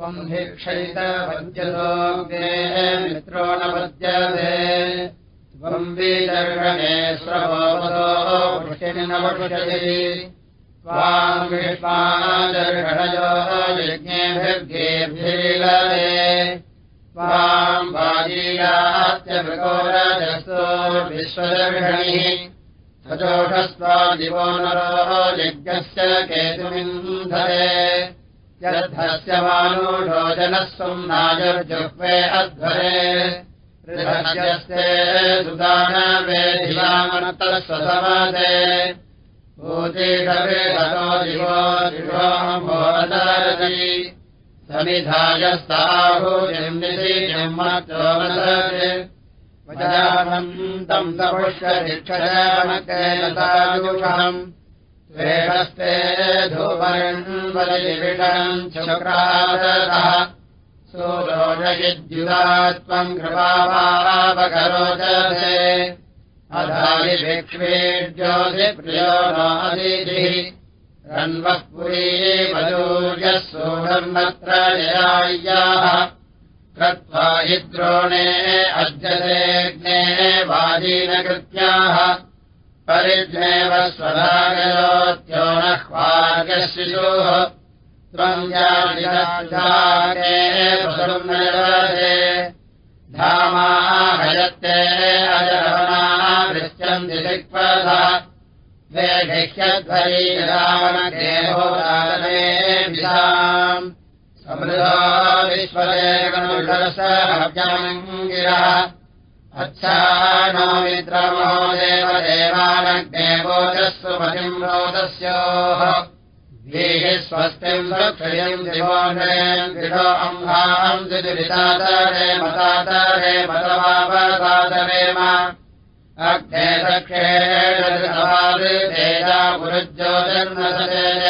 त्वम् भिक्षैतवद्यलोके मित्रो न पद्यते त्वम् विदर्शने वृषिणि न वृषति। त्वाम् विष्मादर्शनयो यज्ञेभिर्गेभिरीलते त्वाम् वाजीयात्यमृगोरजस्तो विश्वदर्शनिः सजोषस्त्वादिवो नरो यज्ञस्य केतुमिन्धरे यद्धस्य मानुषोजनः स्वम् नायुर्जुह्वे अध्वरे। ऋहस्यस्ते सुदानवेधिलामनतः स्वसमदे भूतिषविहतो दिवो दिवोमोदरति समिधायस्ताहुजिम् निधिमचोमदति वजानन्तम् तपुष्यशिक्षयामकेलतायुषम् श्रेणस्ते धूपरण्वलिविषम् शुक्रादः सूरोषयिद्युता त्वम् कृपावापकरोचते अधारिभिक्ष्मीर्ज्योतिप्रियो नादिभिः रन्वः पुरी मयूर्यः सोढर्मत्र जयाय्याः कृत्वा हि द्रोणे अद्यतेऽग्ने वाजीनकृत्याः परिज्ञेव स्वधागयोत्यो नह्वार्यः शिशोः त्वम् जागे धामाहयत्ते अजरवनाः पृच्छन्ति दिक्पथ वेघ्यध्वरी रावणदेहोदानेभिषाम् समृदा विश्वदेवनुषरसहव्यमङ्गिरः अच्छा नो मित्रमहो देवदेवानग्नेवोजस्व मतिम् रोदस्योः ीः। स्वस्तिम् सुक्षयम् दिवोषयम् दृढो अम्भाम् द्विदुरितातरे मतातरे मतवापसादरेम अग्ने दक्षेणा पुरुज्योतिर्नसते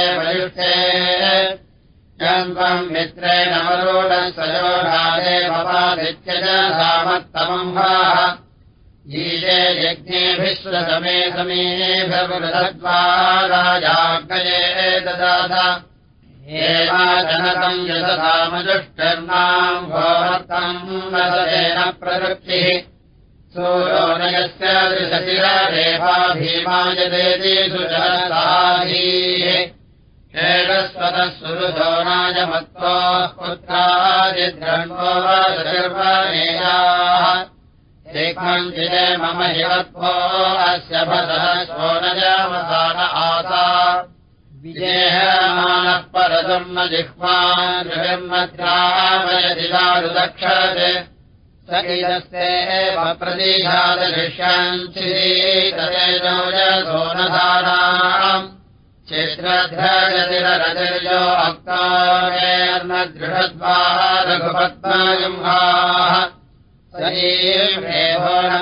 वयुष्ठे यन्त्वम् मित्रेण मरोडः सजोषादे भवादित्यज सामत्तमम्भाः ईशे यज्ञेभिश्वसमे समीभवृतद्वाराजाग्नये ददाथ। एवाजनकम् यदधामजुष्टर्णाम् भोवर्तम् वसतेन प्रवृत्तिः सूरोनयस्य नायमत्वा पुत्रादिद्रण्डो सर्वनेयाः एकञ्चिरे मम हिवत्वो अस्य भसः सोनजावसान आसा। विजेहमानः परदम् न जिह्वान्मद्रामयदिलारुदक्षते स इदस्ते एव प्रतीघादशिष्यन्सिरीतरेजोजसोनधाराम् अक्तारेर्न दृढद्वाः रघुपत्नायुम्भाः सरीमेभो न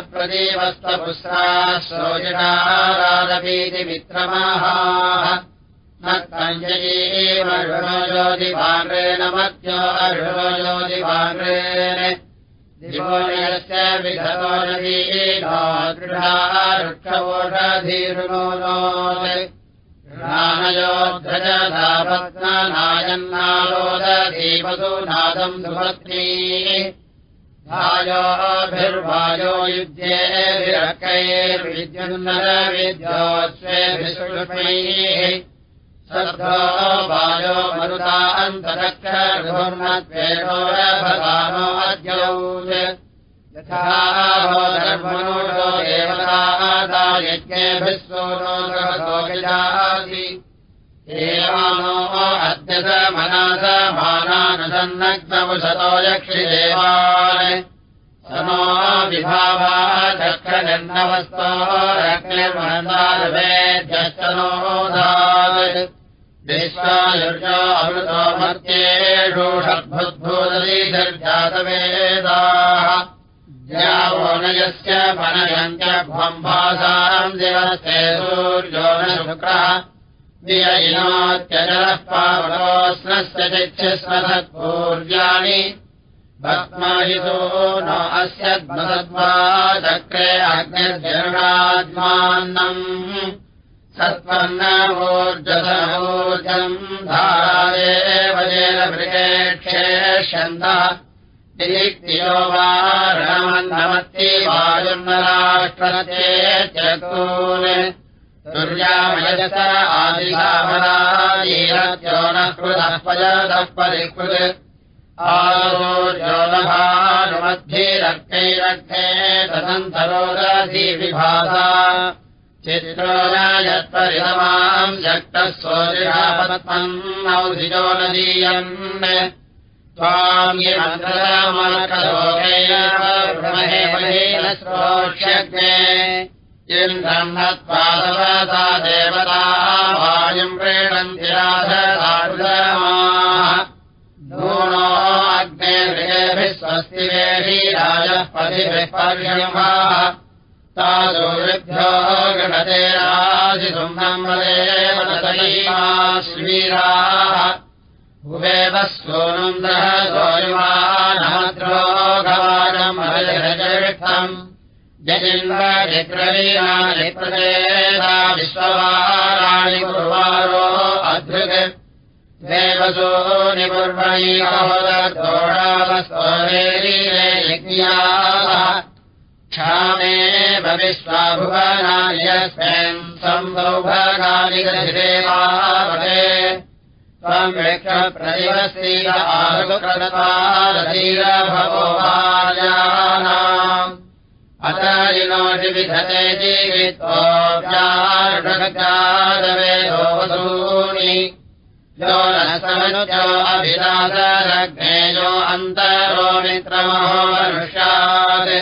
मित्रमाहाः न कञ्जयीमर्षणो ज्योतिभाण्ड्रेण मध्यो अर्षणो ज्योतिभाण्ड्रेण दिवोनयस्य विधतो नदीनो दृढा वृक्षवोषधीरुणो नानयोध्वजधापत्नायन्नालोदधीवसु नादम् सुभद्री भायोभिर्वायो युध्येभिरकैर्विद्युन्नरविद्योत्स्वेभिष्मैः श्रद्धो वायो मरुतान्तरक्षर्भोर्मद्वेषोरभगानो अद्यौ यज्ञेभिः सोनो गजाति एवानो अद्यतमनासमानानुसन्नग्नमुषतो यक्षिदेवान् सनो विभावा विश्वायुर्जो अमृतो मर्त्येषु षड्भुद्भूतलीधर्जातवेदाः ज्यावो न यस्य मनयन्त्यभ्वम्भासाम् दिवस्ते सूर्यो न शुक्रः। विययिनोत्यजलः पावलोऽस्नस्य चिक्षस्मसत्पूर्व्याणि भक्मायितो न अस्य द्मसद्वा चक्रे अग्निर्जरुणात्मानम् सत्पन्नमूर्जसमूर्जम् धारादेवजेन मृगेक्षेष्यन्तः निलिक्तियो वारणमन्नमत्ति वायुर्नराष्ट्रते चतून् दुर्यामयस आदिलामरादीरत्यो न कृतः पयदः परिकृत् आलोर्योनभानुमध्यैरक्तैरक्ते तदन्तरोदधीविभासा। चित्रो न यत्परिणमाम् शक्तः सोऽपत्मम् औधिजो नदीयन् हत्वादवता देवता प्रेणन्ति राधसारुदमाः नूनो अग्ने गृहेभिः स्वस्ति वेही राजः पतिभिः राजिसुम्नम्बरेव श्रीराः उभेव सोनुन्द्रः सोयुमानमद्रोगवानमहजविष्ठम् जजिन्द्रजित्रवीराणि प्रदेशा विश्ववाराणि कुर्वारो अधृग् देवसो निपुर्वणि अहोदोषावस्तोरेरीरे यज्ञाः क्षामेव विश्वाभुवनार्यस्मिन् सम्भौभगानि गृहेवावते आरुकृतारधीरभवो भार्यानाम् अतरिनोषि विधते जीवित्वोऽप्यारुणगादवेदोऽसूनि यो न समनुजो अभिलासरग्नेयो अन्तरो मित्रमहो मनुष्यात्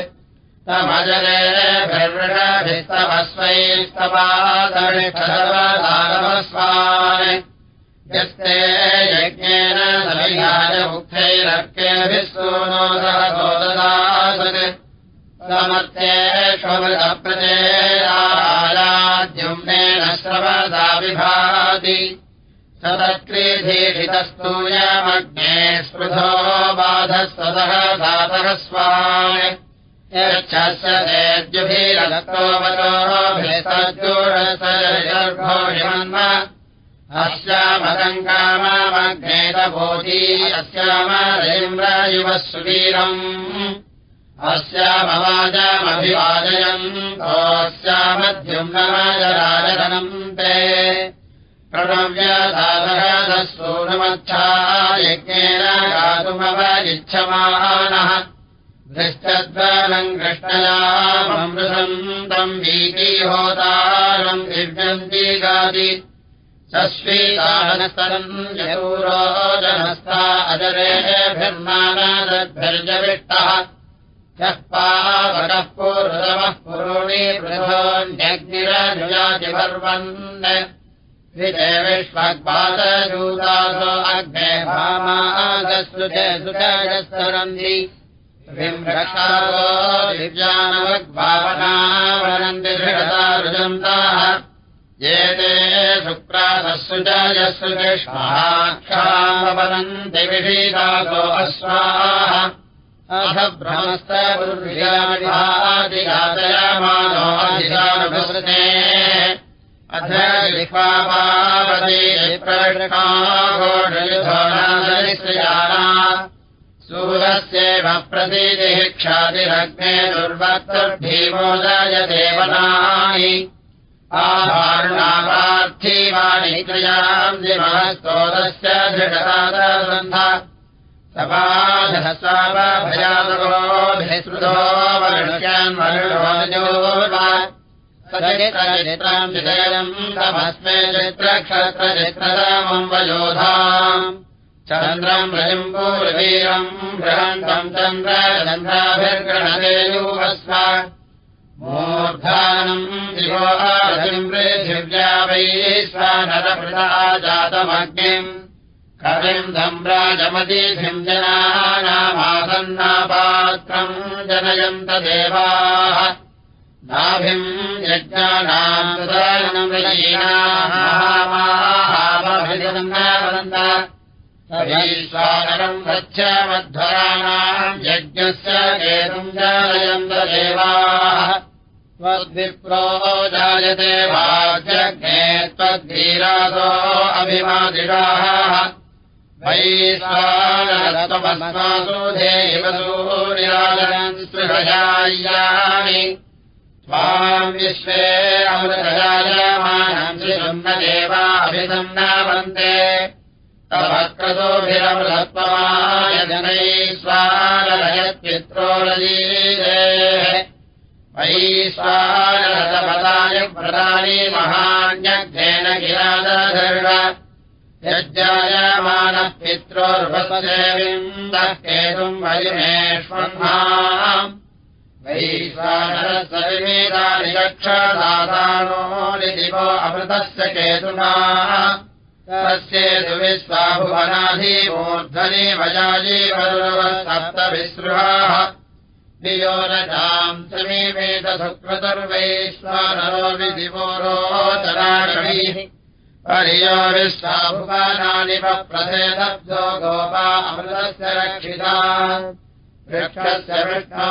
तमजरेभिर्वृषभिस्तवस्वैस्तपादर्शवदानवस्वान् यस्ते यज्ञेन समिहाय मुक्तैरर्केभिः सूनो सह सोददासत्। समर्थेष्वमृतप्रचेरायाद्युम्नेन श्रवदा विभाति। सदक्रीधीषितस्तूयमग्ने स्पृधो बाधः सदः दातः स्वान्। यच्छस्य तेद्युभिरगतोवतोभिस्तद्गुणसर्भोषिमन्म अस्यामगङ्गामग्नेतभोजी अस्यामरेन्द्रयुवः सुवीरम् अस्यामवाजमभिवाजयम् तोऽस्यामद्युम्नमाजराजनम् ते प्रणव्यसाधरदसूनुमच्छा यज्ञेन गातुमवरिच्छमानः दृष्टद्वनम् कृष्णयामृसन्तम् वीतीहोतारम् दिव्यन्ती गादि सस्वीतानस्तरम् यौरोजनस्था अजरेभिर्नानादद्भिर्जविष्टः। यः पावकः पूर्वतमः पुरुणि पृथोऽन्यग्निरनुजातिपर्वन् विजय विश्वग्पादजूतासो अग्ने भामागस्रुते सुजयस्तरन्ति विम्रक्षावो दिव्यानवग्भावनावनन्ति दृढतारुजन्ताः ये ते शुक्रासुजयसुकृष्माक्षामवदन्ति विषीदासो अश्वाः अथ प्रवृकाघोषयुधोनादरिश्रयाणा सूरस्येव प्रतीतिः क्षातिरग्ने दुर्वक्तुर्भीमोदय देवनानि आभारुणापार्थीवाणि क्रियाम् दिवस्तोदस्य दृढतादसन्ध सपाधस्वाभयादगोभिसृतो वर्णस्यान् वर्णोजो सचरित्रचित्रम् चिदयम् तमस्मे चित्रक्षत्रचित्ररामम् वयोधाम्। चन्द्रम् रजम्बूरवीरम् बृहन्तम् चन्द्रचन्द्राभिर्गणदेयूवस्व मूर्धानम् दिवोरथिम् पृथिव्या वैश्वानरपृथा जातमग्निम् कविम् धम्राजमतीभिम् जनानामासन्नापात्रम् जनयन्त देवाः नाभिम् यज्ञानाम् महामाहावभिजन्नावदन्त ईश्वानरम् गच्छ मध्वराणाम् यज्ञस्य केतुम् जानयन्त देवाः। त्वद्विप्रो जायते वाज्यज्ञे त्वद्धीरासो अभिमादिषाः। वैश्वानरत्वमस्मासु धेव सूर्यालयम् स्पृहयायानि त्वाम् विश्वे अमृतजायमानम् श्रीसुन्नदेवाभिसम् नावन्ते तवक्रतोभिरमृतत्वमाय जनैः स्वानलयत्पित्रोरजीरेः वैश्वानरतपदाय प्रदानि महान्यग्धेन किरादधर्ष यज्जायमानः पित्रोर्वसेविन्दः केतुम् वैश्वानरसविमेदानि रक्षदानो निदिवो अमृतस्य केतुना तस्येतु विश्वाभुवनाधिमूर्धनि वजाजीवरुवसप्तविसृहाः नियोनजाम् समीमेतसुकृतर्वैश्वानरो विदिवो रोचराषणीः हरियो विश्वाभुवनानि प्रथेदब्धो गोपा अमृतस्य रक्षिता। वृक्षस्य विष्णो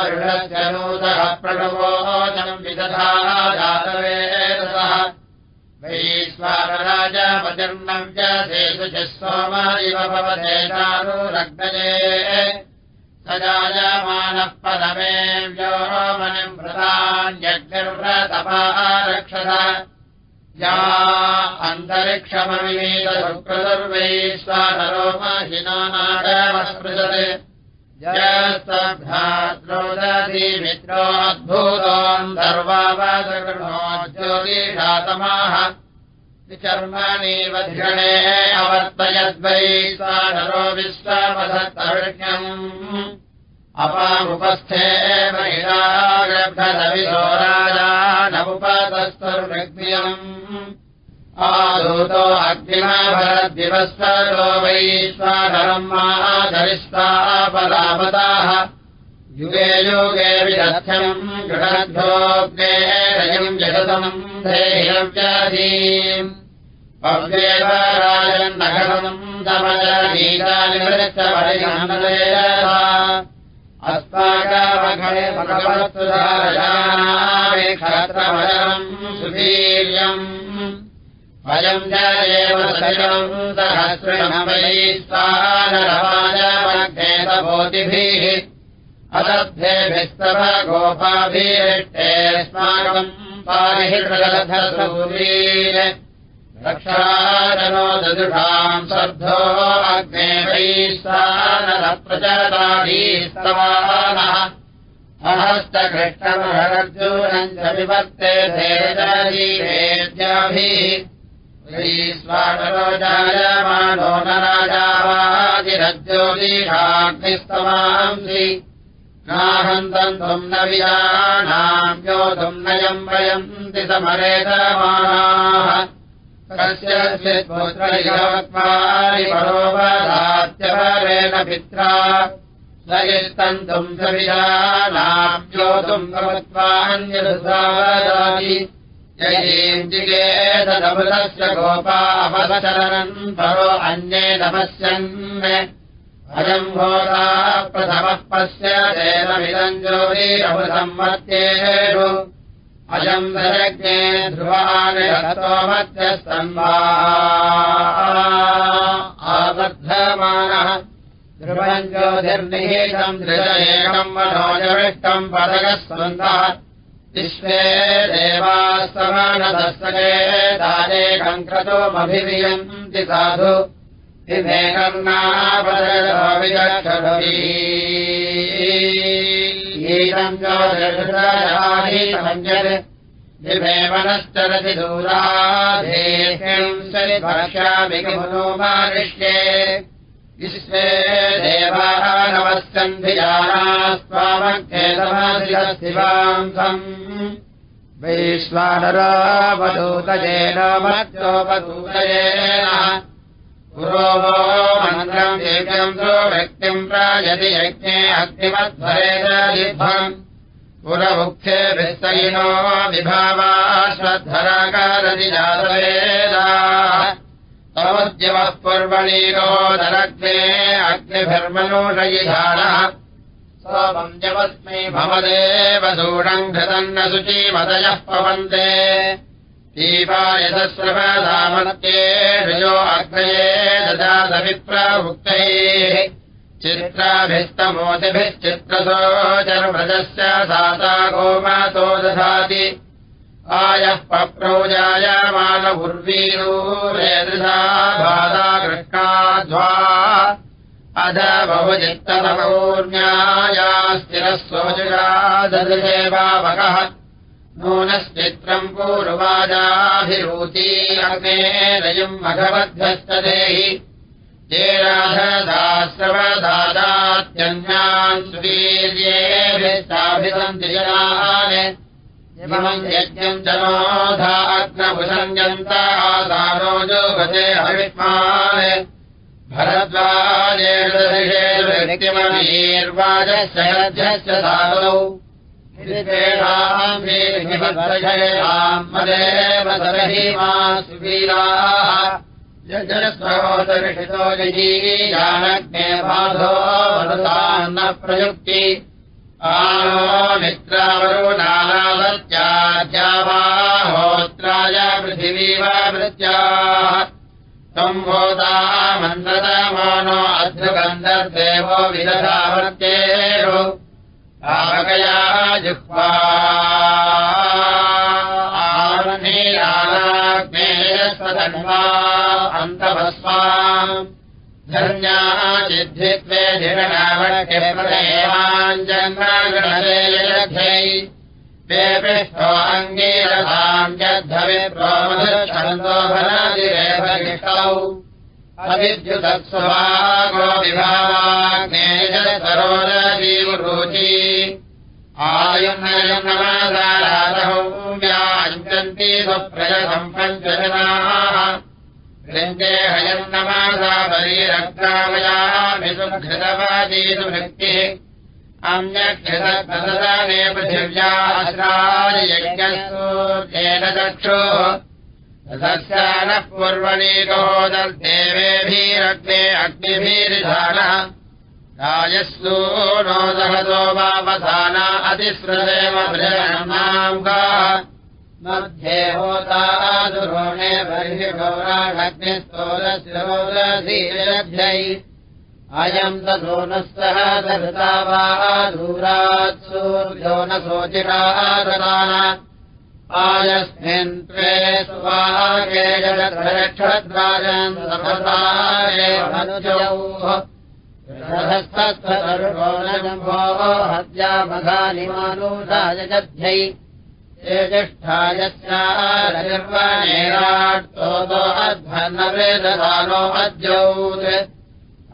अरुणस्य नूतः प्रणवोचम् विदधा वैश्वानराजपतिर्णम् च सेषु च सोम इव भवतेषानुरग्नये स जायमानः पदमे व्योमनिम् व्रतान्यग्निर्व्रतपा रक्षत या अन्तरिक्षमविनीतसुकृतुर्वैश्वानरोमहिनो नाडमस्पृशते जस्तभ्राद्रोदधी ज्योतिषातमाः विचर्मणीवधिषणे अवर्तयद्वैश्वानरो विश्वपधत्तविष्ण्यम् अपामुपस्थे महिलागर्भदविधो राजा आदूतो अग्निमाभरद्दिवस्तरो वैश्वानरम् माधरिष्टापलापदाः युगे युगे विदर्थम् गृहद्धोऽग्ने रयम् जगतमम् क्षत्रमजम् सुवीर्यम्। वयम् च एव सजम् सहस्रमवैश्वानरवाजमग्नेतभूतिभिः अदद्धेभिस्तव गोपाभिष्टेऽस्माकम् पारिहृदधसूरीर रक्षाजनो ददुषाम् सर्धो अग्ने धेरजीवेद्याभिः श्रीस्वानरो जायमानो न राजावादिरज्योतिषाग्निस्तमांसि नाहन्तम् त्वम् न विजानाम् योधुम् नयम् वयन्ति समरेतमानाः कस्य पुत्रैवत्मानि परोपदात्यपरेण पित्रा। स यस्तन्तुम् स विजानाम् योधुम् भवत्वान्यदुसावदाति ययीम् जिगेतदमृतस्य गोपावचरन् परो अन्ये नमस्यन्। अयम् भोगा प्रथमः पश्य देवमिदम् ज्योतिरमृतम् मत्येषु अयम् दरज्ञे ध्रुवानि रतोमत्यस्तम्बा आबद्धमानः ध्रुवम् ज्योतिर्निहितम् दृशयेकम् मनोजविष्टम् पदगस्वन्तः विश्वे देवास्तमानदस्तके दानेकम् क्रतोमभिवियन्ति साधु विवेकर्णापदविचक्षीतम् ज्योतिर्षाधीतमञ्जत् विभेवनश्चरति दूराधेह्यम् सरिभक्ष्यामि किमुनो मारिष्ये विश्वे देवाः नमस्कन्धिजानास्त्वामख्येतमाधिरस्तिवांसम् वैश्वानरावधूतयेन मत्योपधूतयेन पुरोभो मन्त्रम् यज्ञम् सो व्यक्तिम् प्रायति यज्ञे अग्निमध्वरेदम् पुरमुख्ये विस्तयिनो विभावा श्रद्धराकारति जातवेदा। तवद्यवः पूर्वणीरो दरग्ने अग्निभिर्मनोषयिधानः सोमञ्जवस्मै भवदेव दूढम् घृतन्न शुचीमदयः पवन्ते दीपायसस्रवधामन्त्येषयो अग्नये ददातविप्रभुक्तैः चित्राभिस्तमोतिभिश्चित्रसोचर्व्रजस्य साता गोमातो दधाति। आयः पप्रौजायमानपुर्वीरूरेदृशा बाधा कृष्णाध्वा अध बहुचित्तमौर्ण्याया स्थिरः सोजुषा ददृशे पावकः नूनश्चित्रम् पूर्वाजाभिरूची अग्नेरयम् मघवद्भ्यस्तदेहि चेराधदाश्रवदादात्यन्यान् सुवीर्येभिस्ताभिसन्त्रिजनान् इमम् यज्ञम् अग्नभुसञ्जन्त आसारोजो गते अविष्मान् भरद्वाजेर्वाजश्च साधौ मदेव सरहीमा सुवीराः यजस्वोदर्शितो यजीयानग्ने बाधो वदतान्न प्रयुक्ति आनो मित्रावरुणानावत्याद्यावाहोत्राय पृथिवीव वृत्याः। सम्भोता मन्दतमानो अध्रुगन्धर्देवो विदधावर्त्येषु जिह्वा। अन्तभस्वाम् धन्याः चिद्धित्वे धिरणावट्यप्रदेवाञ्जन्मगणलेयध्यै वेपिष्ठो अङ्गीरसाम् यद्धविप्रोमधुच्छन्दो भनादिरेव गिष्टौ अविद्युतत्स्वभागो विभावाग्नेयसरोरजीवरुचि आयुर्नयन्नमासाराधौम्याञ्चन्ति स्वप्रजसम्पञ्चजनाः वृन्दे हयन्नमासा बलीरग्रामयामि सुघृतवादीतु भक्तिः अन्यक्षितने पृथिव्याश्रायज्ञसूर्येन चक्षुः तस्यानः पूर्वणीकोदर्देवेभिरग्ने अग्निभिरिधानः राजस्सू नो दहतो वावधाना अतिस्रदेव भृणाम् मध्ये होता बर्हि गौराग्निस्तोरशिरोरधीरध्यै अयम् तदोनः सह दहृता वा दूरात् सूर्यो न शोचिराददान आयस्मिन् त्वे सुवागे जगद्रक्षद्राजन् समतारेवनुजौः रहस्तत्वरुणजम्भो हत्यामघानिमानुषायजध्यै ज्येष्ठायस्यानिर्वणेराट्तो अध्वन्नवेददानो अद्यौत्।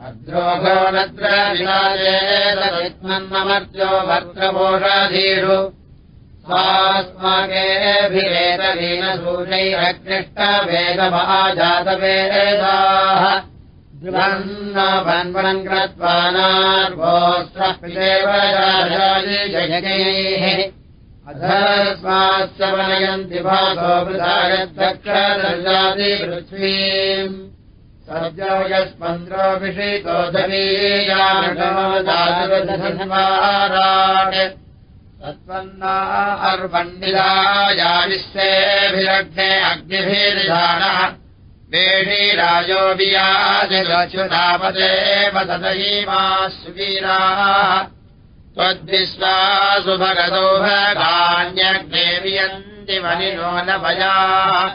अद्रोघो नद्रविराजेतवित्मन्नमर्त्यो भर्गपोषाधीषु स्वास्माकेऽभिरेतवीनसूचैरक्लिष्टवेदमहाजातवेदाः न्वन्वणम् कृत्वा नार्वोऽस्रदेव जयैः अधस्मास्य वनयन्ति भागो वृथायद्दक्षदर्जाति पृथ्वीम्। सद्यो यस्मन्द्रोऽभिषेको धवीयानगमदाराट् विश्वेभिरग्ने अग्निभिर्जानः। वेषीराजो वियाजगच्युतापदेव तदयीमा सुवीराः त्वद्विश्वासु भगतो भगान्यग्ने वियन्ति वनिनो न भयाः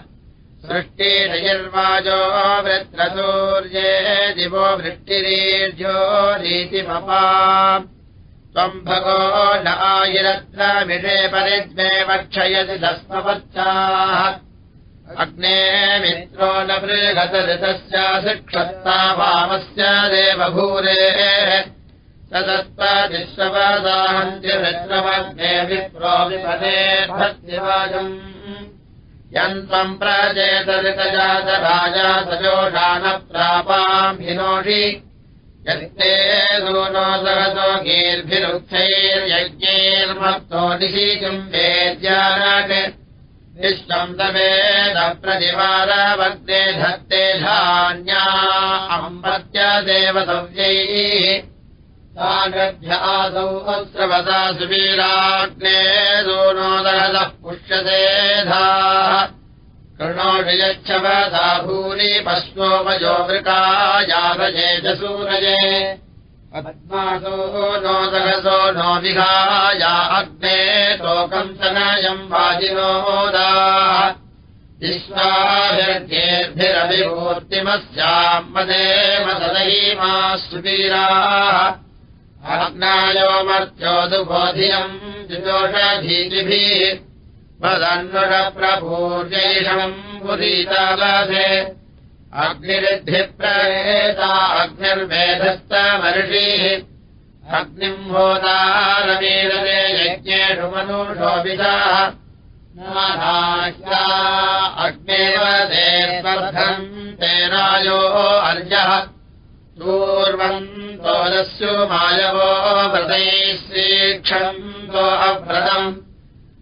सृष्टिरयर्वाजो वृत्रसूर्ये दिवो वृष्टिरीर्जो रीतिमपा त्वम् भगो न आयिरत्र विषे परिज्ञे वक्षयति दस्मवच्चाः अग्ने मित्रो न बृहतऋतस्य शिक्षत्ता वामस्य देवभूरेः। तदत्त्वदिश्वदाहन्त्य मित्रमग्ने विप्रो भक्तिवाजम्। यन्त्वम् प्रचेतऋतजातराजा सजोषान प्रापाम् हिनोषि गीर्भिरुक्षैर्यज्ञैर्मत्तो निशीकम् वेद्यानाट् विश्वम् तवेद प्रतिवारवर्ते धत्ते धान्या अम्बत्य देवतव्यैः। आसौ अस्रवता सुवीराग्ने सोनोदरदः पुष्यसेधा कृणोषि यच्छवसा भूरि पश्वोपजो वृका यावजेजसूरजे पद्मासो नोदरसो नो विहाया अग्ने लोकम् सनयम् वाजिनोदा विश्वाभिर्गेर्भिरभिभूर्तिमस्याम् मदेव सदैमा सुवीराः। अग्नायोमर्त्योदुबोधियम् द्विदोषधीतिभिः वदन्वषप्रभूर्यैषणम् पुरीतालसे अग्निरिद्धिप्रहेता अग्निर्वेधस्तमर्षिः अग्निम् होतारवीरते यज्ञेषु मनुषोऽपिताः अग्नेव ते स्पर्धम् तेनायो अर्जः। पूर्वन्तोदस्यो मायवो व्रतैः श्रीक्षन्तो अव्रतम्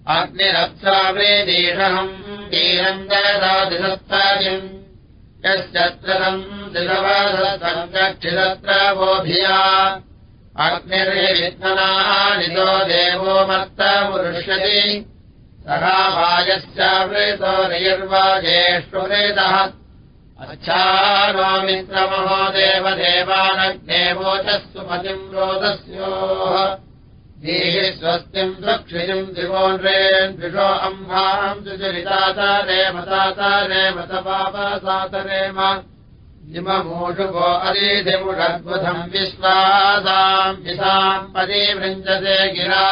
अग्निरप्सावेदीषहम् वीरम् ददादिसत्तायम् यश्चत्रम् दिशवसम् दक्षितत्र वोभिया देवो मत्तमुरुष्यति सखा वायश्च वृतो निर्वाजेष्वृतः अच्छा नो मित्रमहो रोदस्योः स्वस्तिम् सुक्षितिम् दिवोन्रेन्द्विषो अम्भाम् सुचरिताचारेम साचारेम तपापसातरेम इममूषुको अदीधिमुषद्बुधम् विश्वासाम् विशाम् पदीवृञ्जते गिरा।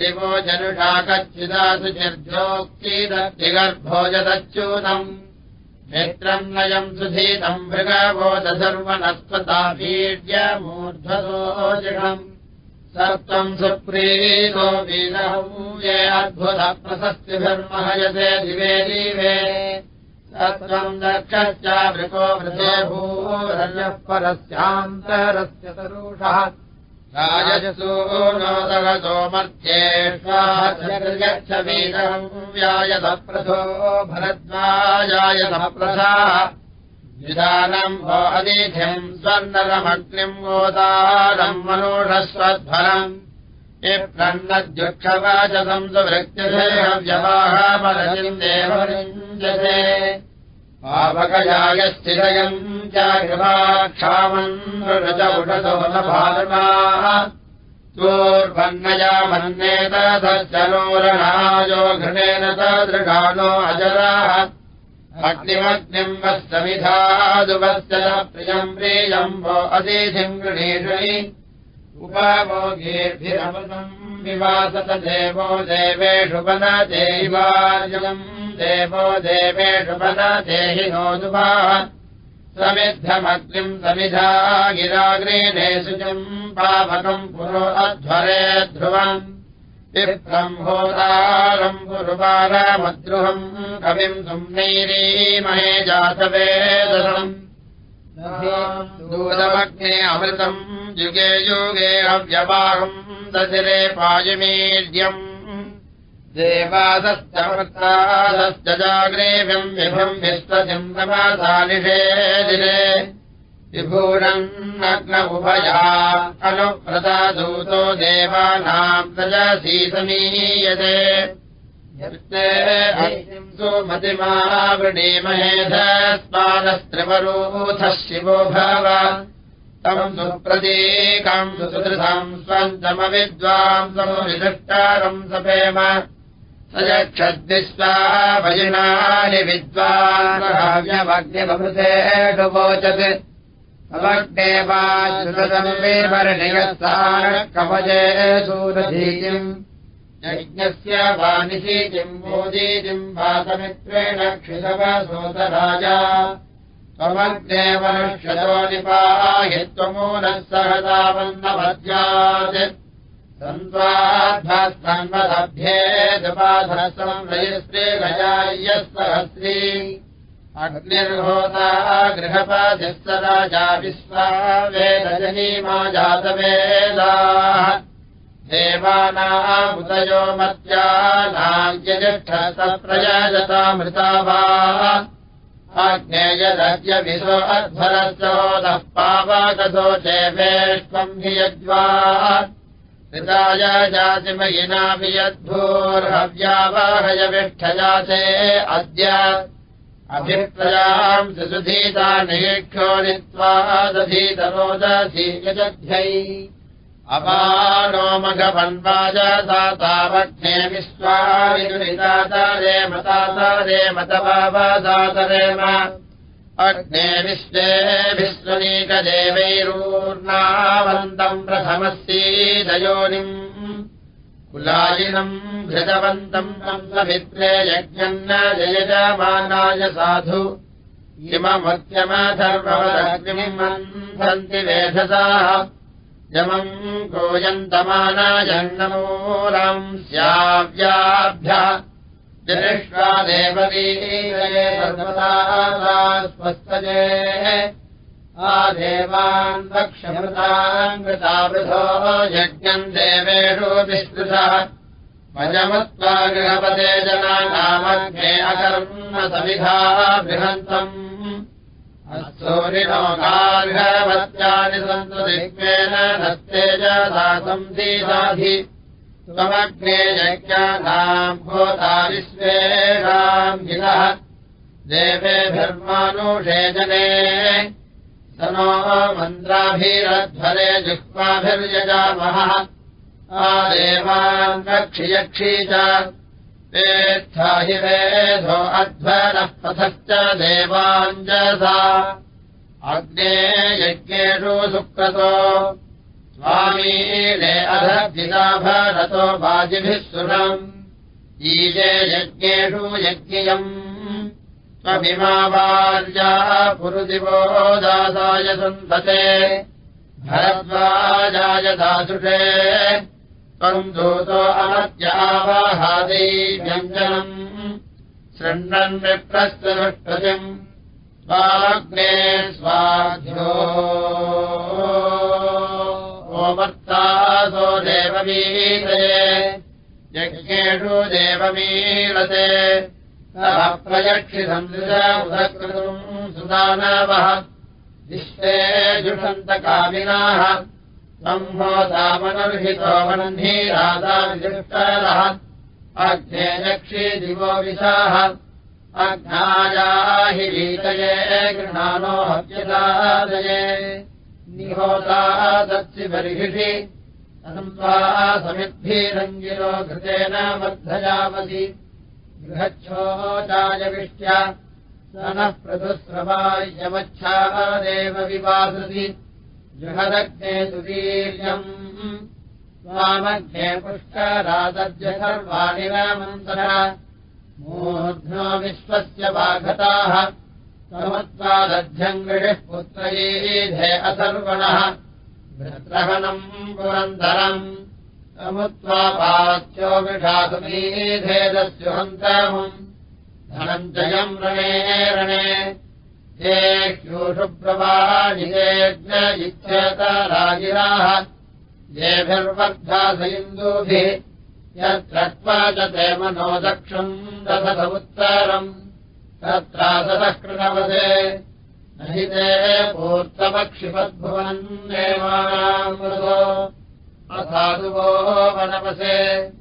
दिवो जनुषा कच्चिदासु चिर्जोक्तिदग्निगर्भोजदच्यूतम् नेत्रम् नयम् सुधीतम् मृगबोधर्वनस्पताभीर्यमूर्धसोजिषम् सत्त्वम् सुप्रीतो वीरहूये अद्भुतप्रशस्तिभिर्महयते दिवे दिवे। सत्त्वम् दक्षश्चावृको वृते भूरजः परस्यान्तरस्य सरुषः राजसो नोदगतो मर्त्येष्वागच्छवीरम् व्यायतप्रथो भरद्वाजायतः प्रथाः विधानम् भो अदीध्यम् स्वर्णरमग्निम् गोदारम् मनोषस्वध्वरम् इप्रन्नद्युक्षवाचसम् सुवृत्तिव्यवाहपरजिम् देवरिञ्जते पावकजायश्चिदयम् चाक्षामन्नृजौषसोलभालनाः चोर्भन्नया मन्येत तश्चलोरणायो घृणेन तदृढानो अजराः अग्निमग्निम् वस्तमिधादुवस्य प्रियम् प्रियम् वो अतिथिम् गृणीषणि। उपभोगेभिरमृतम् विवासत देवो देवेषु वनदेवार्यम् देवो देवेषु देहि नोदुवाः समिद्धमग्निम् समिधा गिराग्रेणे शुचम् पावकम् पुरो अध्वरे ध्रुवम् विप्रम् होतारम् पुरुवारमद्रुहम् कविम् सुम्नैरीमहे जातवेदसम् दूतमग्ने अमृतम् युगे युगे अव्यवाहम् दशिरे पायुमीर्यम् देवादश्चमृतादश्च जाग्रेव्यम् विभम् विश्वचिम्बमासानिषे दिने विभूरम् नग्न उभया अनुव्रता दूतो देवानाम् प्रजासीसमीयते सुमतिमावृणीमहेधस्मानस्त्रिवरूथः शिवो भव। तम् सुप्रतीकम् सुदृशम् स्वन्तमविद्वाम् समुविदृष्टारम् सपेम। स यक्षद्विश्वा भजिनानि विद्वान्यमग्निमृतेषुवोचत् अवग्ने वा कवजे सूरधीतिम् यज्ञस्य वानिशीतिम् मोदीतिम् वातमित्रेण क्षितवसोतराजा त्वमग्ने वनक्षतो निपाहि त्वमूलः सहतावन्नमध्यात् सन्त्वाध्वस्तन्वदभ्येदपाधसम् रयिश्रीगजाय्यः सहस्री अग्निर्होता गृहपाधिः स राजा विश्वा वेदजनीमा जातवेदाः देवानामुदयो मत्यानाञ्जनिष्ठ स प्रयजतामृता वा आज्ञेयदज्ञविशो अध्वरश्चोदः पावागतो चेवेष्वम् हि यज्वा हृदाय जातिमयिनापि यद्भूर्हव्यावाहयविष्ठजाते अद्य अभिप्रयाम् सुधीता निरीक्षो नित्वा दधीतरोदधीयजध्यै अपानो मघवन्वाजदातावग्ने विश्वाविदातारे मतातारे मतभावदातरेम अग्ने विश्वे विश्वनीकदेवैरूर्णावन्तम् प्रथमस्यीदयोनिम् कुलायिनम् कंसमित्रे यज्ञम् न जयजमानाय साधु। इममत्यमधर्मवदग्निम् मन्थन्ति वेधसाः। यमम् गोयन्तमानायन्नमूलम् स्याव्याभ्यः। जनिष्वा देववीरे सर्वदा स्वस्तजे आदेवान् वक्षमृताम् कृतावृधो यज्ञम् देवेषु विस्तृतः। भजमत्वा गृहपते जनानामग्ने अकर्म समिधा बृहन्तम्। सन्तु दिग्मेन नस्तेजदासम् दीदाधि। त्वमग्ने यज्ञानाम् भूता विश्वेषाम् गिलः देवेभिर्मानुषे जने स नो मन्त्राभिरध्वरे जिह्वाभिर्यजामः आदेवान् रक्षियक्षी च। वेत्था हि वेधो अध्वरः पथश्च देवाञ्जसा अग्ने यज्ञेषु सुक्रतो। स्वामीले अधर्जिता भरतो वाजिभिः सुरम्। ईजे यज्ञेषु यज्ञियम् स्वभिमावार्या पुरुदिवो दासाय सन्तते। भरद्वाजाय दासुषे त्वम् दूतो अमत्यावाहादै व्यञ्जनम्। शृण्वन् विप्रस्तनुष्पतिम् स्वाग्ने स्वाध्यो ओमर्तासो देवमीलये। यज्ञेषु देवमीलते प्रयक्षि सन्दृश उदकृतम् सुदानवः। विश्वे जुषन्तकामिनाः। सम्भोतामनर्हितो वह्निरादाविदुष्टरः अग्ने यक्षि दिवो विशाः। अग्नायाहि वीतये गृहाणो हव्यदादये। निहोता दत्सि बर्हिषि। अनन्त्वा समिद्भिरङ्गिरो घृतेन वर्धयामसि गृहच्छोचायविष्ट्य स नः विवासति जृहदग्ने सुवीर्यम्। स्वामग्ने पुष्करादद्य सर्वाणि रामन्तरः मूर्ध्नो विश्वस्य वाघताः। समत्वादध्यम् गृहिः पुत्रैधे अथर्वणः भृत्रहनम् पुरन्दरम् समुत्वा पाच्यो विषासुमीधेदस्युहन्तमम् धनञ्जयम् रणे रणे। हे ह्यूषुप्रवाणिजेज्ञ येभिर्वर्धास इन्दुभिः यत्रत्वा च ते मनोदक्षम् दशत उत्तरम्। तत्रासदः हि ते पूर्तमक्षिपद्भुवन्नेवामृतो असाधुवो वनवसे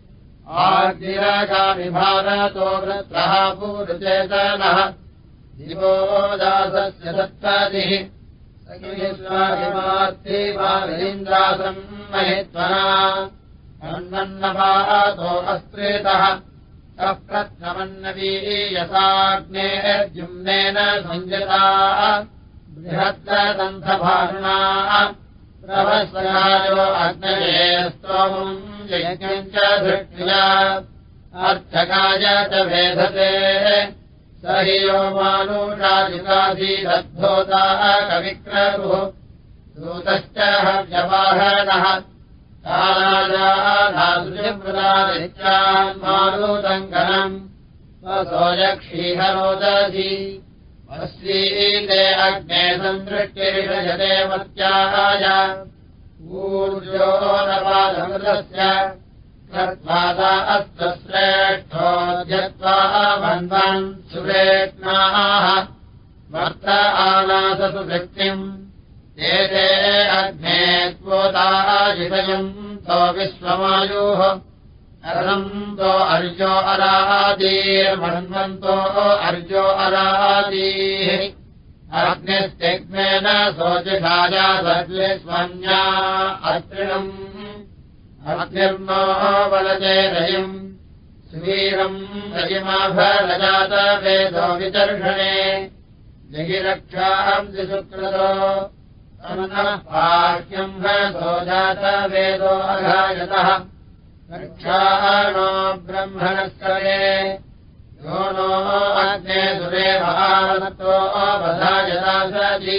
आर्जिरागामिभारतो वृत्रः पूर्चेतनः दिवो दासस्य दत्तादिः। सखिमार्थिमारीन्द्रासम् महित्वना। अन्नन्नपातो अस्त्रेतः। सः प्रथमन्नवीयसाग्नेर्जुम्नेन सञ्जता। बृहद्रदन्थभाषणा प्रभस्वराजो अग्नये स्तोमम् यज्ञम् च धृष्ट्या अर्थकाय च वेधते स हि यो मानुषादिकाधीरद्धोता कविक्रतुः दूतश्च हव्यवाहनः कालाजानादृशप्रदादित्यान् मारुदङ्गनम् स्वसोजक्षीहरोदधि अस्वीते अग्ने सन्दृष्टिरिषयते मत्याय ऊर्जो नपादमृतस्य तद्वादा अस्तश्रेष्ठो यत्त्वा बन्धन् सुरेत्नाः वर्त आनासतु व्यक्तिम् एते अग्ने त्वोताजितयन्तो विश्वमायुः अरन्तो अर्जो अरादीर्मन्वन्तो अर्जो अरादीः। अग्निस्तिग्मेन सोचिषाया सर्विस्वन्या अत्रिणम्। अग्निर्नो वलजे रयिम् सुवीरम् रयिमाभरजात वेदो विदर्शने जगिरक्षाम् दिशुक्रतो पाह्यम् भो जात वेदो अघायतः रक्षाणो ब्रह्मणस्तरे यो नो अग्ने सति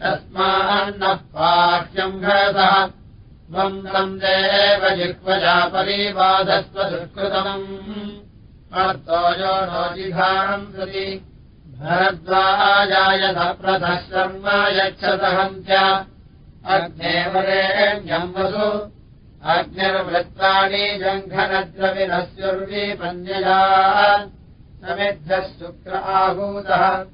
तस्मान्नः पाह्यम् घसः त्वम् तम् देव जिह्वजा परिवाधस्व दुष्कृतम्। अर्तो यो नो जिघाणम् सति भरद्वाजायत प्रथः शर्म यच्छतहन्त्य अग्ने वरेण्यम्बसु अग्निर्वृत्तानि जङ्घनद्रविनस्युर्विपन्यया समिद्धः शुक्र आहूतः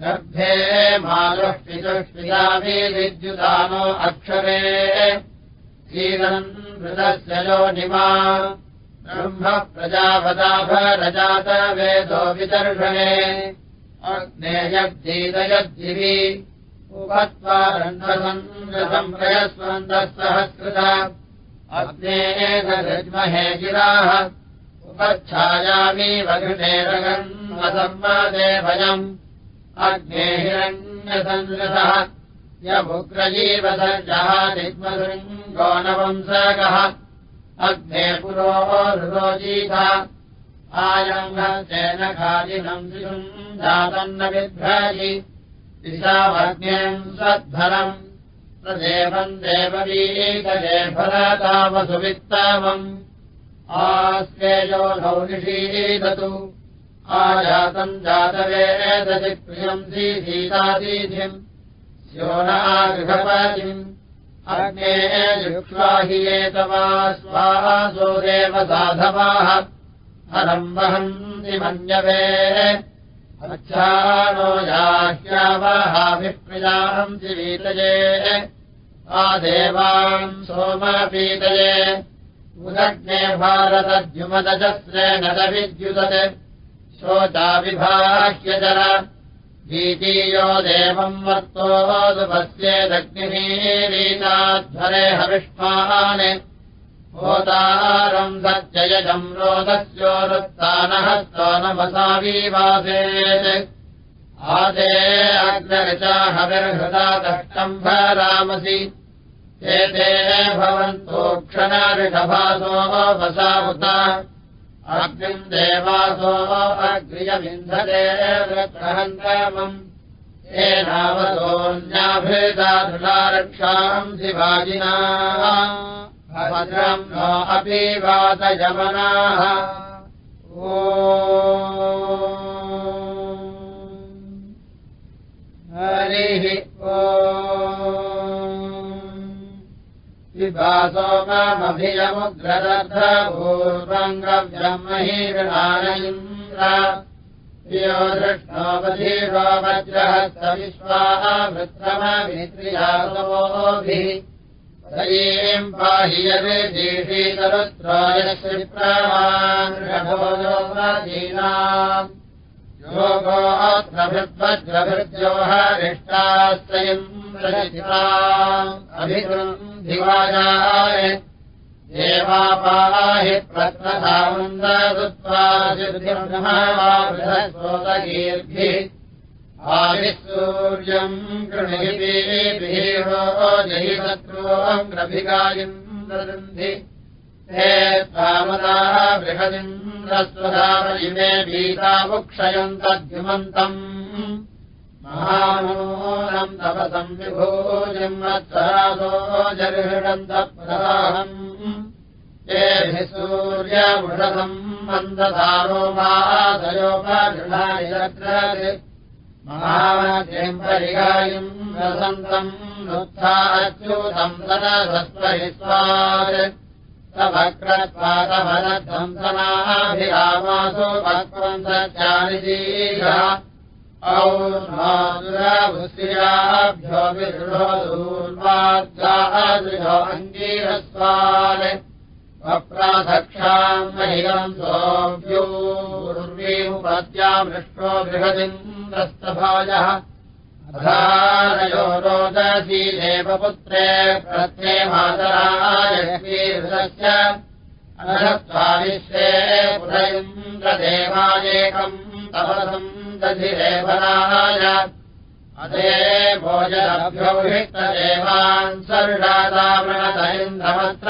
गर्भे मातुष्पितुष्पिताभि विद्युदानो अक्षरे। कीलम् मृतस्य योनिमा ब्रह्म प्रजापदाभरजात वेदो विदर्शने। अग्नेयब्दीदयद्दिवि उपत्वा रन्ध्रसम् प्रयस्वन्दः गृह्महे गिराः। उपच्छायामि वघृणेरगन्मसम्मदे भयम् अग्ने हिरण्यसंसः यमुग्रजीवसर्जः दिग्मसृङ्गो नवंसकः अग्ने पुरो हृदोजीता आयम्भेन शिशुम् जातन्न विभ्राजि दिशामग्न्यम् सद्धरम् तदेवम् देववीकजे फलतावसुवित्तमम् आस्वेजोधौ निषीदतु आजातम् जातवेदसि प्रियम् सीतादीधिम् स्यो नागृहपतिम् अग्ने युक्त्वा हि एतवा स्वासो देव साधवाः हरम् वहन्ति मन्यवे अच्छानो याह्यावहाभिप्रियाम् जीवीतये। आदेवान् सोमपीतये। उदग्ने भारतद्युमदजस्रेण विद्युतत् शोचाविभाह्यजर भीतीयो देवम् वर्तोदुपस्येदग्निमीरीताध्वरे हविष्मान् होतारम् सत्ययजम् रोदस्योरुत्तानहस्तो नमसावीवासेत् आदे अग्नरिचाहविर्हृदा दष्टम् भरामसि। एते भवन्तोक्षणऋषभासो वसावुत। अग्निम् देवासो अग्रियविन्धते वृत्रहन्तमम् येनावतोऽन्याभृता दृढारक्षाम् शिवाजिना भद्रम् नो अपि वातयमनाः ओ हरिः ओ विभासो मामभियमुग्रदर्थपूर्वङ्गब्रह्महीर्णानयिन्द्र यो दृष्टोपधीरो वज्रः विश्वाः वृत्रमभित्रियासवोभिः ीम् पाहि यद्विजीषीतरुत्रोयश्चिप्रमान् योगोऽत्रभृद्वज्रभृद्यो हरिष्टाश्रयम् अभिवृन्धिवाजाय देवापाहि प्रत्नसामन्दत्वादीर्भिः आविसूर्यम् कृणिभिः जहिशत्रोऽग्रभिगायिन्द्रन्धि हे तामदाः बृहदिन्द्रस्वधामयिमे भीतामुक्षयन्तद्युमन्तम् महानूनम् तपसम् विभोजम् मत्सरासो जर्हृणन्तप्रदाहम् येभिः सूर्यमुषसम् मन्दधारो मादयोपदृढायग्रत् महाजेम् परिगायम् रसन्तम् नुत्थाच्यूतम् तदसस्वहि स्वात् तभक्रत्वातमनध्वम् तनाभिरामासो भक्त्वम् सत्यानिजीः और्मादुराभुश्रियाभ्यो विदृढोदूर्वाद्गादृशो अङ्गीरस्वान् अप्राधक्षाम् महिलम् सोऽव्यूर्वीमुपद्यामृष्टो बृहदिन्द्रस्तभाजः अधारयो रोदसी देवपुत्रे प्रत्ये मातरायवीर्षस्य अनहत्वा विश्वे पुरयिन्द्रदेवायेकम् तपसम् दधिरेवनाय अदे भोजनभ्यौहिक्तदेवान् सर्षादामृणत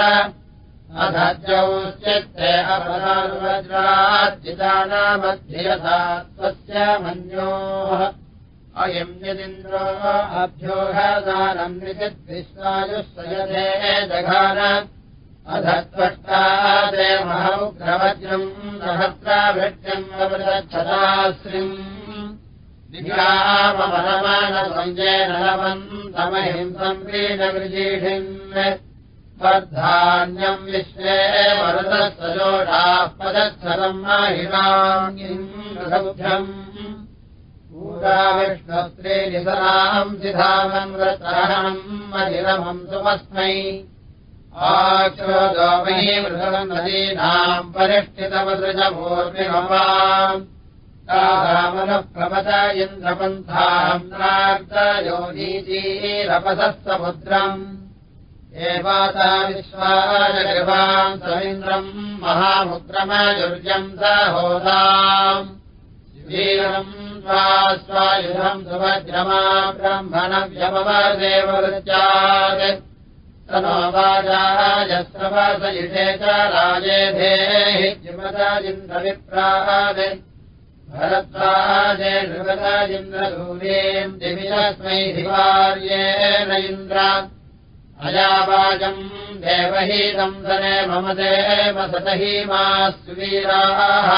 अधज्यौश्चित्ते अपरार्वज्राज्जिदानामध्ययथा स्वस्य मन्योः। अयम् यदिन्द्रो अभ्योहदानम् निचिद्विश्वायुः जघान। अधत्वष्टा ते महौग्रवज्रम् सहस्राभृत्यम् अवृतच्छदाश्रिम् दिग्रामपरमानसञ्जयन लवन्तमहिंसम् वीणवृजीषिन् वर्धान्यम् विश्वे मरुतस्वजोषाः पदच्छलम् महिलाङ्गिम् पूरा विष्णुस्त्रीनिसराम् सिधामम् व्रतहणम् मधिरमम् सुमस्मै आक्रोदोमही मृगम् नदीनाम् परिष्ठितमसृजमूर्मिमपाम् तामनः प्रमद इन्द्रपन्थाम् नार्दयो नीतीरपसः समुद्रम् एवाता विश्वाजगृहाम् समिन्द्रम् महामुद्रमयुर्यम् स होदाम् वीरम् त्वा स्वायुधम् सुवज्रमा ब्रह्मणव्यमवदेववृत्यात्। स नो वाजायस्रवसयुषे च राजेधेहि जिमदाजिन्द्रविप्रात् भरद्वाजे नृगदाजिन्द्रसूरीम् दिविरस्मै दिवार्येण इन्द्र अजावाजम् देवहीतम् सने मम देव सतहीमा सुवीराः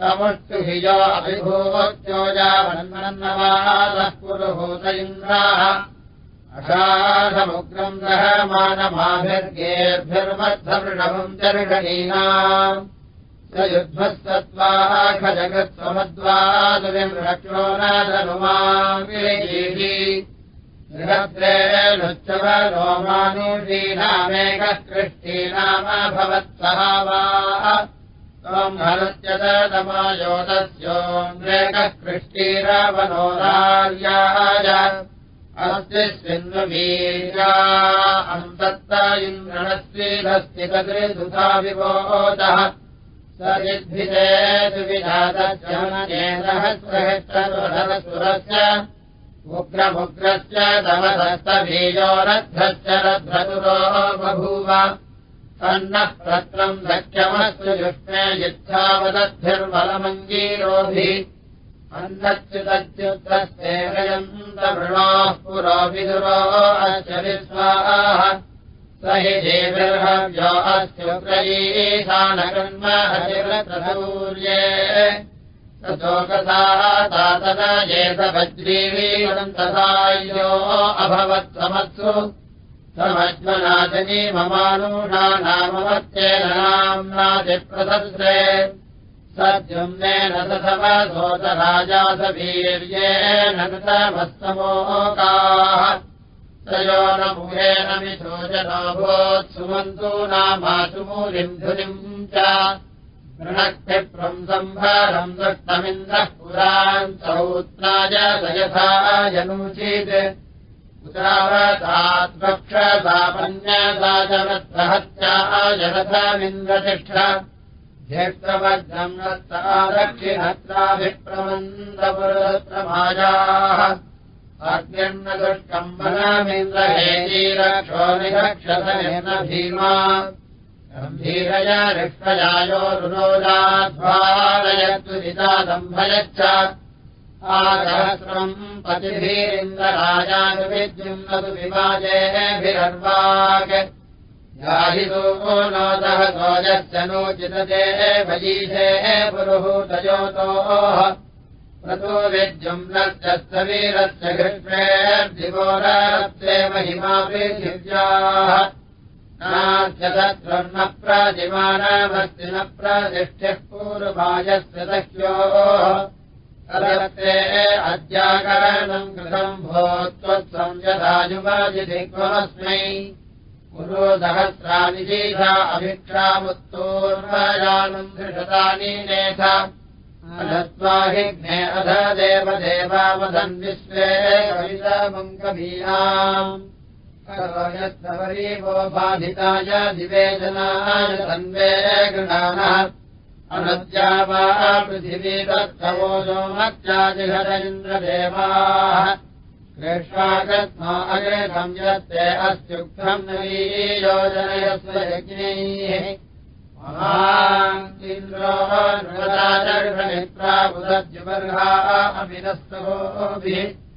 तमुष्टु हि यो अभिभूत्योजावन्मनन्नवादः पुरुभूत इन्द्राः अषाढमुग्रम् रहमानमाभिर्गेर्भिर्मद्धवृषभम् चर्षणीनाम् स युद्धस्तत्त्वाखजगत्स्वमद्वादुविम् रक्षो न धनुमाङ्गीः कृष्टीनामभवत्सहा वा त्वम् हरत्यतमायोतस्योऽन्वेकः कृष्टीरावनोरार्याय अस्ति स्विन्वीर्या अन्तत्त इन्द्रणस्वीधस्थितकृदुता विबोधः स यद्भिते सुविधातस्यहस्रहस्रसुरस्य उग्रमुग्रस्य तमसस्तबीजोरद्धश्च रद्धतुरो बभूव। तन्नः प्रत्रम् दक्षमस्तु युष्णे युद्धावदद्भिर्बलमङ्गीरोभिः अन्नच्युतच्युतस्तेरयन्तवृणाः पुरो विदुरो अस्य विश्वाः। स हि देविर्हव्यो अस्युग्रयीशानकन्महतिव्रतसूर्ये ततोकसा तातन येत वज्रीवीरन्तसायो अभवत् समत्सु समज्मनाजनी ममानूषा नामवत्येन नाम्नादिप्रसस्रे सद्युम्नेन ससमसोतराजासवीर्येण कृतमस्तमोकाः स यो न मुहेन मिथोजनोभूत् सुमन्तु नामासुमूलिम् धुनिम् च वृणक्तिप्रम् सम्भारम् दृष्टमिन्द्रः पुरान् सौत्राय स यथा जनूचित् उदारतात्वक्षसापन्यसाजनत्रहत्याजनथमिन्द्रतिष्ठ ज्येष्ठवज्रम् नत्ता दक्षिणत्राभिप्रमन्दपुरत्रमाजाः अग्न्यन्न दुष्टम् वनामिन्द्रहेतीरक्षो निरक्षसेन भीमा गम्भीरया ऋष्टयायोरुरोजाध्वारयतु निदादम्भयच्च आसहस्रम् पतिभिरिन्द्रराजानुविद्युम्नतु विवाजेभिरर्वाक् याहितो नोदः सोजस्य नोचितते भजीषेः पुरुहूतयोतोः प्रतो विद्युम्नश्च वीरस्य घृष्मेर्दिवोरत्वे महिमाभिर्याः नाद्यतत्रम् न प्रतिमानमस्ति न प्रतिष्ठिः पूर्वायस्य दह्योः तदते अद्याकरणम् कृतम् भो त्वत्संयदायुवाजिधिक्वमस्मै पुरो सहस्राणि जीषा अभिक्षामुत्तोर्वायानम् धृषतानि नेथ अधत्वाहिग्ने अध देवदेवामधन् विश्वे कवीनाम् यत्नवरीवो बाधिताय दिवेदनाय तन्वे गृणानः अनद्या वा पृथिवी तत्सवोजो मत्याजिहर इन्द्रदेवाः। कृष्णागत्मा अग्रे संयत्ते अस्त्युक्तम् नवी योजनयस्व यज्ञैः। महान्द्रो नृगदाचर्षमित्राबुदद्युबर्हा अमिनस्तोभिः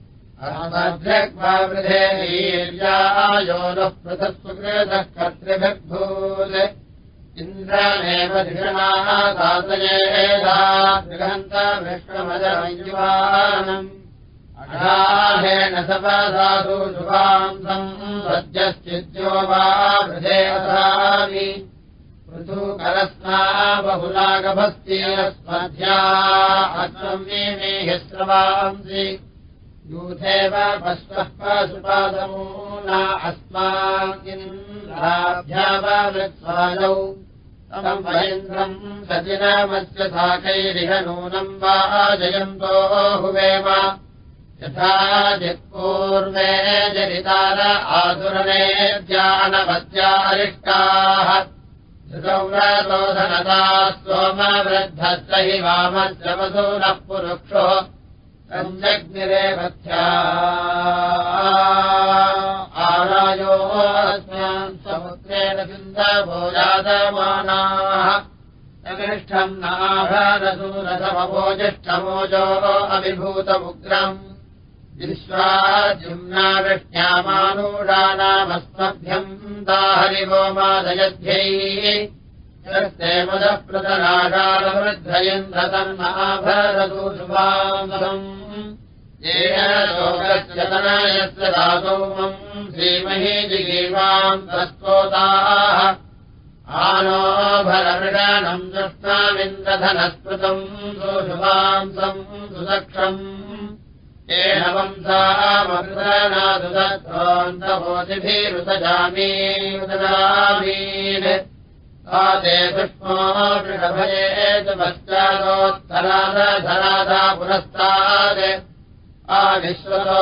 अहमध्यग्वावृधे वीर्यायो नः पृथक्सुकृतः कर्तृभिर्भूत्। इन्द्रमेव धिषणाः दातयेधा गृहन्त विष्णुमजमयुवानम्। अघाहेण सपदातु शुभान्तम् सद्यश्चिद्यो वा वृधे असामि ऋतुकरस्ना बहुलागभस्तीरस्मध्या अग्नमेः स्रवांसि यूथेव पश्वः पशुपादमूना अस्माकिन्द्राभ्यावृत्सायौ तम् महेन्द्रम् सजिनामस्य साकैरिह नूनम् वा जयन्तो हुवेम यथा जित्पूर्वे जरितार आसुरणे ज्ञानवद्यारिष्टाः ृतोधनता सोमवृद्धस्य हि वामश्रवसो नः पुरुक्षो सञ्जग्निरेवत्या आरायोऽस्मान् समुद्रेण सिन्धवो जातमानाः अनिष्ठम् नाभारसूरसमभोजिष्ठमोजो अभिभूतमुग्रम्। विश्वाद्युम्नावृष्ट्यामानूषाणामस्मभ्यम् दाहरिवो मादयध्यैस्ते मुदप्रतनागारवृद्धयन्द्रतम् महाभरदूषुभाम् येन लोकस्य तनयस्य दासोमम् श्रीमही जिगीवाम् तस्तोताः आनो भरमृगानम् दृष्टामिन्द्रधनस्कृतम् सुशुभांसम् सुदक्षम्। येन वंसामकृतनादुदत्रोऽन्तभोतिभिरुतजामीरुदरामीन् आदे पुष्पोषभयेतु पश्चादोत्तराधराधा पुरस्ताद् आविश्वतो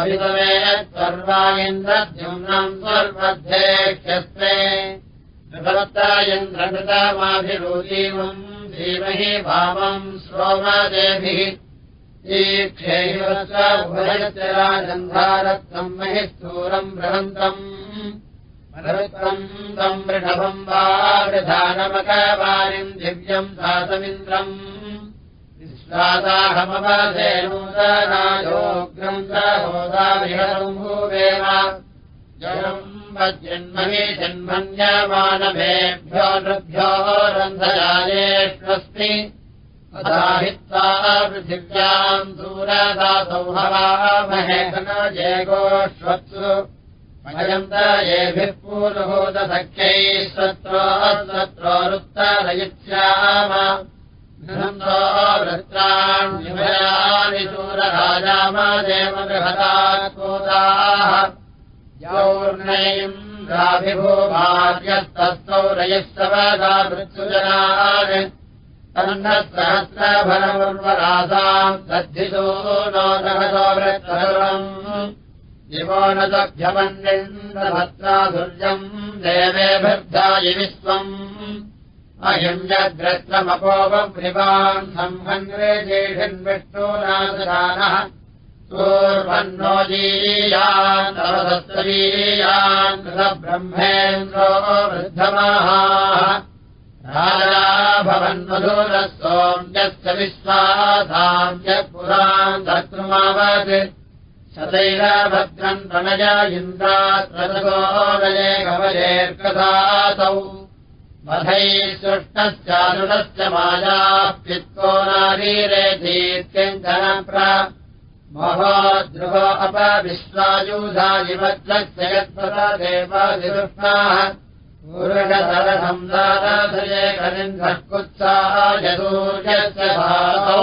अभितमे सर्वायन्द्रद्युम्नम् स्वर्मध्येक्ष्यस्ते नृपत्तायन्द्रकृतमाभिरूजीवम् धीमहि भावम् श्रोमदेभिः ईक्षेयुरस्य राजन्धारत्नम् महि स्थूरम् बृहन्तम् मरुत्रम् तम् वृषभम् वा वृधानमकवारिम् दिव्यम् भूवेम जलम् वज्रन्महि जन्मन्यमानभेभ्यो नृभ्यो रन्धजायेष्वस्ति अदाहित्वा पृथिव्याम् दूरदासौ हवामहेघनजेगोष्वत्सु मयन्त येभिः पूर्वभूतसख्यैः सत्रोत्तरयुत्स्याम गृहन्तो वृत्राण्युभयानि सूरराजामदेव बृहदाकोदाः यौर्णयम् गाभिभूभार्यस्तौ रयस्तवदा मृत्युजनान् तन्नः सहस्रभरमुर्वरासाम् दद्धितो नो सहसो वृत्तम् दिवो न दभ्यमन्निन्द्रभत्राधुर्यम् देवेभिर्धायि विश्वम् अहिम्यग्रस्त्रमपोपभ्रिवान् संहङ्ग्रे जेषिन्विष्णो नासदानः पूर्वन्नो जीयान् तवसत्तरीयान् कृतब्रह्मेन्द्रो वृद्धमाहाः राजा भवन्मधूरः सोम्यस्य विश्वासाम्यः पुरान् धर्तृमावत् सदैरभद्रम् प्रणय इन्द्रात्रदगोदये कवलेर्कसासौ वधैः सृष्टश्चारुणश्च मायाः पित्तो नारीरे दीर्त्यञ्जनप्र महो ध्रुवो अपविश्वायुधाजिवज्रस्य यत्पदा देवादिकृष्णाः पूर्णसरसंसारधये कलिन्द्रः कुत्सायदूर्यस्य भावौ